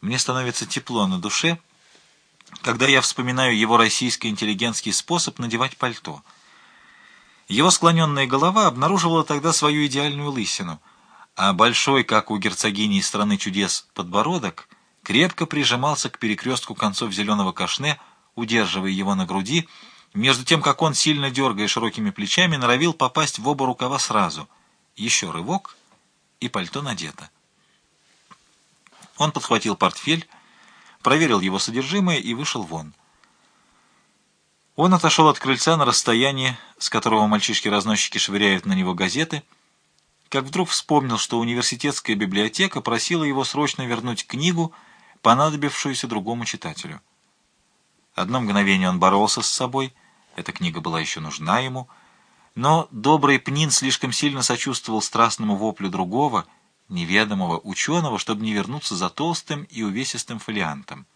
Мне становится тепло на душе, когда я вспоминаю его российско-интеллигентский способ надевать пальто. Его склоненная голова обнаруживала тогда свою идеальную лысину, а большой, как у герцогини из страны чудес, подбородок крепко прижимался к перекрестку концов зеленого кашне, удерживая его на груди, между тем, как он, сильно дергая широкими плечами, норовил попасть в оба рукава сразу. Еще рывок, и пальто надето. Он подхватил портфель, проверил его содержимое и вышел вон. Он отошел от крыльца на расстояние, с которого мальчишки-разносчики швыряют на него газеты, как вдруг вспомнил, что университетская библиотека просила его срочно вернуть книгу, понадобившуюся другому читателю. Одно мгновение он боролся с собой, эта книга была еще нужна ему, но добрый Пнин слишком сильно сочувствовал страстному воплю другого — неведомого ученого, чтобы не вернуться за толстым и увесистым фолиантом.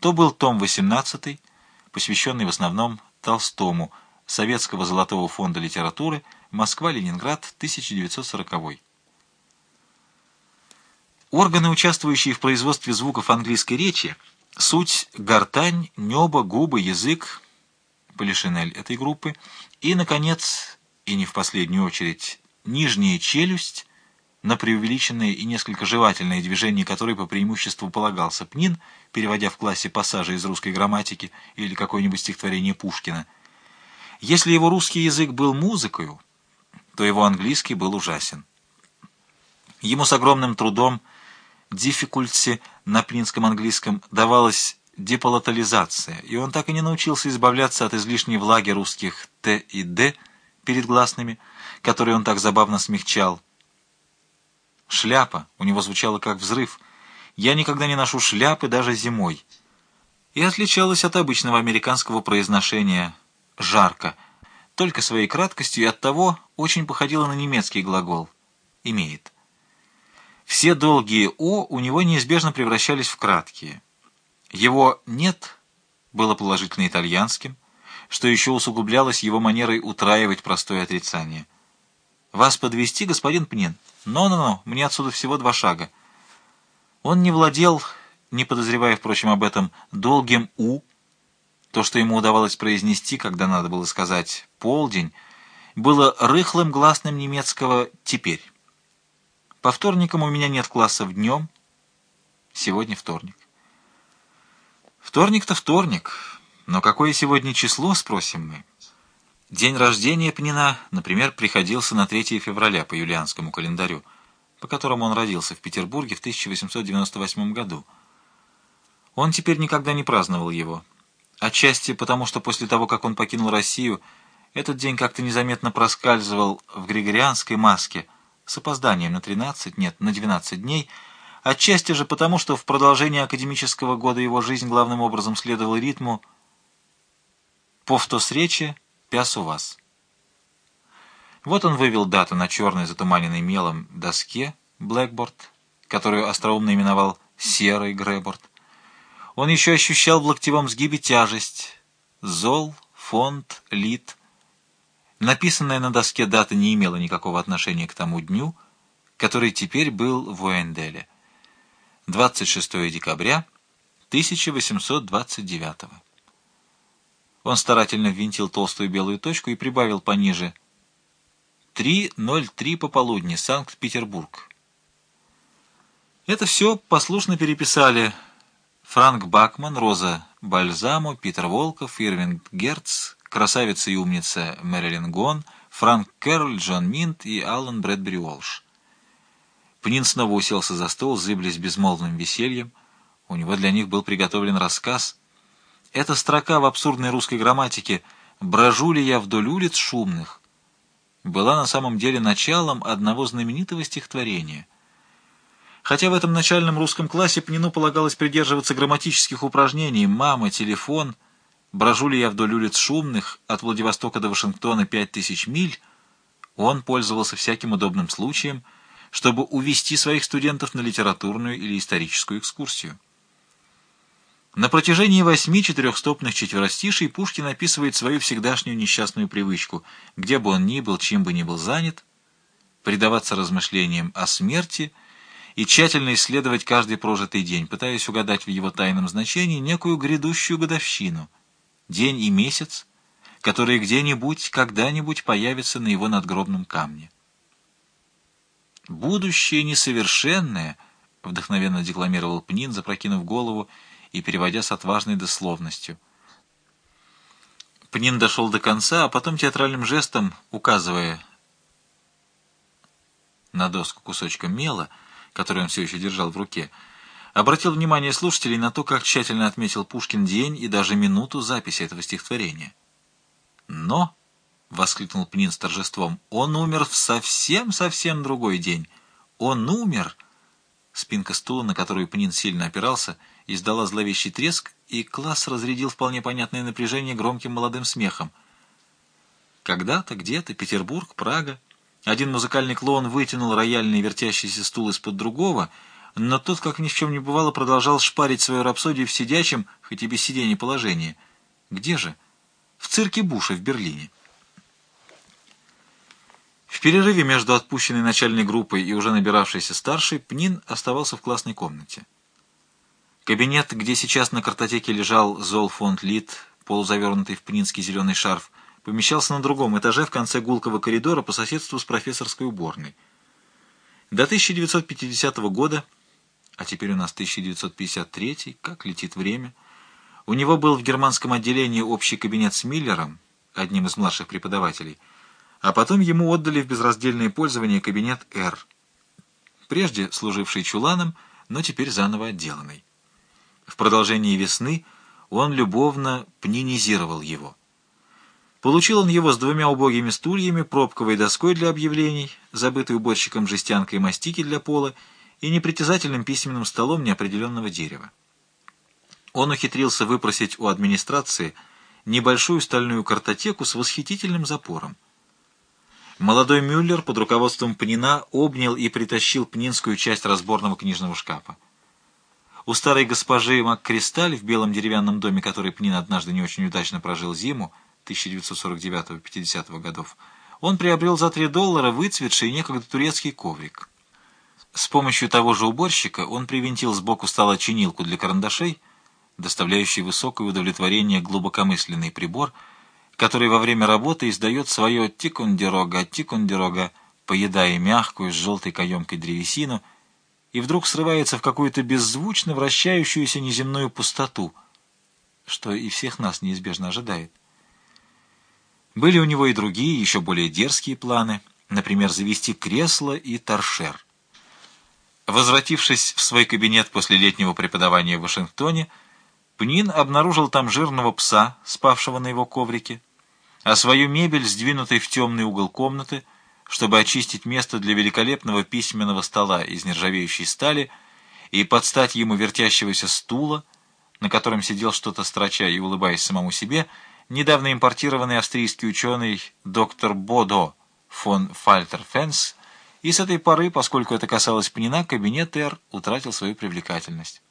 То был том 18, посвященный в основном Толстому, Советского золотого фонда литературы, Москва-Ленинград, 1940 Органы, участвующие в производстве звуков английской речи, суть гортань, небо, губы, язык, полишинель этой группы, и, наконец, и не в последнюю очередь, нижняя челюсть, на преувеличенные и несколько жевательные движения, которые по преимуществу полагался Пнин, переводя в классе пассажи из русской грамматики или какое-нибудь стихотворение Пушкина. Если его русский язык был музыкою, то его английский был ужасен. Ему с огромным трудом диффикульти на пнинском английском давалась деполатализация, и он так и не научился избавляться от излишней влаги русских «т» и «д» перед гласными, которые он так забавно смягчал. Шляпа у него звучала как взрыв. Я никогда не ношу шляпы даже зимой. И отличалась от обычного американского произношения «жарко», только своей краткостью и оттого очень походила на немецкий глагол «имеет». Все долгие «о» у него неизбежно превращались в краткие. Его «нет» было положительно итальянским, что еще усугублялось его манерой утраивать простое отрицание. «Вас подвести, господин Пнин?» «Но-но-но, мне отсюда всего два шага». Он не владел, не подозревая, впрочем, об этом, долгим «у». То, что ему удавалось произнести, когда надо было сказать «полдень», было рыхлым гласным немецкого «теперь». По вторникам у меня нет классов днем. Сегодня вторник. Вторник-то вторник. Но какое сегодня число, спросим мы? День рождения Пнина, например, приходился на 3 февраля по юлианскому календарю, по которому он родился в Петербурге в 1898 году. Он теперь никогда не праздновал его. Отчасти потому, что после того, как он покинул Россию, этот день как-то незаметно проскальзывал в григорианской маске с опозданием на 13, нет, на 12 дней, отчасти же потому, что в продолжении академического года его жизнь главным образом следовала ритму «повтос речи», Пяс у вас. Вот он вывел дату на черной затуманенной мелом доске Blackboard, которую остроумно именовал серый Греборд. Он еще ощущал в локтевом сгибе тяжесть. Зол, фонд, лит. Написанная на доске дата не имела никакого отношения к тому дню, который теперь был в Уэнделе. 26 декабря 1829 года. Он старательно ввинтил толстую белую точку и прибавил пониже. 3.03 пополудни, Санкт-Петербург. Это все послушно переписали Франк Бакман, Роза Бальзамо, Питер Волков, Ирвинг Герц, красавица и умница Мэрилин Гон, Франк Кэрроль, Джон Минт и Аллан Брэдбери Уолш. Пнин снова уселся за стол, зыблясь безмолвным весельем. У него для них был приготовлен рассказ — эта строка в абсурдной русской грамматике «брожу ли я вдоль улиц шумных» была на самом деле началом одного знаменитого стихотворения. Хотя в этом начальном русском классе Пнину полагалось придерживаться грамматических упражнений «мама», «телефон», «брожу ли я вдоль улиц шумных» от Владивостока до Вашингтона пять тысяч миль, он пользовался всяким удобным случаем, чтобы увести своих студентов на литературную или историческую экскурсию. На протяжении восьми четырехстопных четверостишей Пушкин описывает свою всегдашнюю несчастную привычку, где бы он ни был, чем бы ни был занят, предаваться размышлениям о смерти и тщательно исследовать каждый прожитый день, пытаясь угадать в его тайном значении некую грядущую годовщину, день и месяц, которые где-нибудь, когда-нибудь появятся на его надгробном камне. «Будущее несовершенное», — вдохновенно декламировал Пнин, запрокинув голову и переводя с отважной дословностью. Пнин дошел до конца, а потом театральным жестом, указывая на доску кусочком мела, который он все еще держал в руке, обратил внимание слушателей на то, как тщательно отметил Пушкин день и даже минуту записи этого стихотворения. «Но», — воскликнул Пнин с торжеством, — «он умер в совсем-совсем другой день. Он умер!» Спинка стула, на которую Пнин сильно опирался, издала зловещий треск, и класс разрядил вполне понятное напряжение громким молодым смехом. Когда-то, где-то, Петербург, Прага, один музыкальный клоун вытянул рояльный вертящийся стул из-под другого, но тот, как ни в чем не бывало, продолжал шпарить свою рапсодию в сидячем, хоть и без сидения положении. Где же? В цирке Буша в Берлине. В перерыве между отпущенной начальной группой и уже набиравшейся старшей Пнин оставался в классной комнате. Кабинет, где сейчас на картотеке лежал Зол фонд Лит, полузавернутый в пнинский зеленый шарф, помещался на другом этаже в конце гулкого коридора по соседству с профессорской уборной. До 1950 года, а теперь у нас 1953, как летит время, у него был в германском отделении общий кабинет с Миллером, одним из младших преподавателей, а потом ему отдали в безраздельное пользование кабинет «Р», прежде служивший чуланом, но теперь заново отделанный. В продолжении весны он любовно пнинизировал его. Получил он его с двумя убогими стульями, пробковой доской для объявлений, забытой уборщиком жестянкой мастики для пола и непритязательным письменным столом неопределенного дерева. Он ухитрился выпросить у администрации небольшую стальную картотеку с восхитительным запором. Молодой Мюллер под руководством Пнина обнял и притащил пнинскую часть разборного книжного шкафа. У старой госпожи МакКристаль в белом деревянном доме, который Пнин однажды не очень удачно прожил зиму, 1949-50 годов, он приобрел за 3 доллара выцветший некогда турецкий коврик. С помощью того же уборщика он привинтил сбоку стола чинилку для карандашей, доставляющий высокое удовлетворение глубокомысленный прибор, который во время работы издает свое тикундерога, тикундерога, поедая мягкую с желтой каемкой древесину, и вдруг срывается в какую-то беззвучно вращающуюся неземную пустоту, что и всех нас неизбежно ожидает. Были у него и другие, еще более дерзкие планы, например, завести кресло и торшер. Возвратившись в свой кабинет после летнего преподавания в Вашингтоне, Пнин обнаружил там жирного пса, спавшего на его коврике, а свою мебель, сдвинутой в темный угол комнаты, чтобы очистить место для великолепного письменного стола из нержавеющей стали и подстать ему вертящегося стула, на котором сидел что-то строча и улыбаясь самому себе, недавно импортированный австрийский ученый доктор Бодо фон Фальтерфенс, и с этой поры, поскольку это касалось Пнина, кабинет Р утратил свою привлекательность.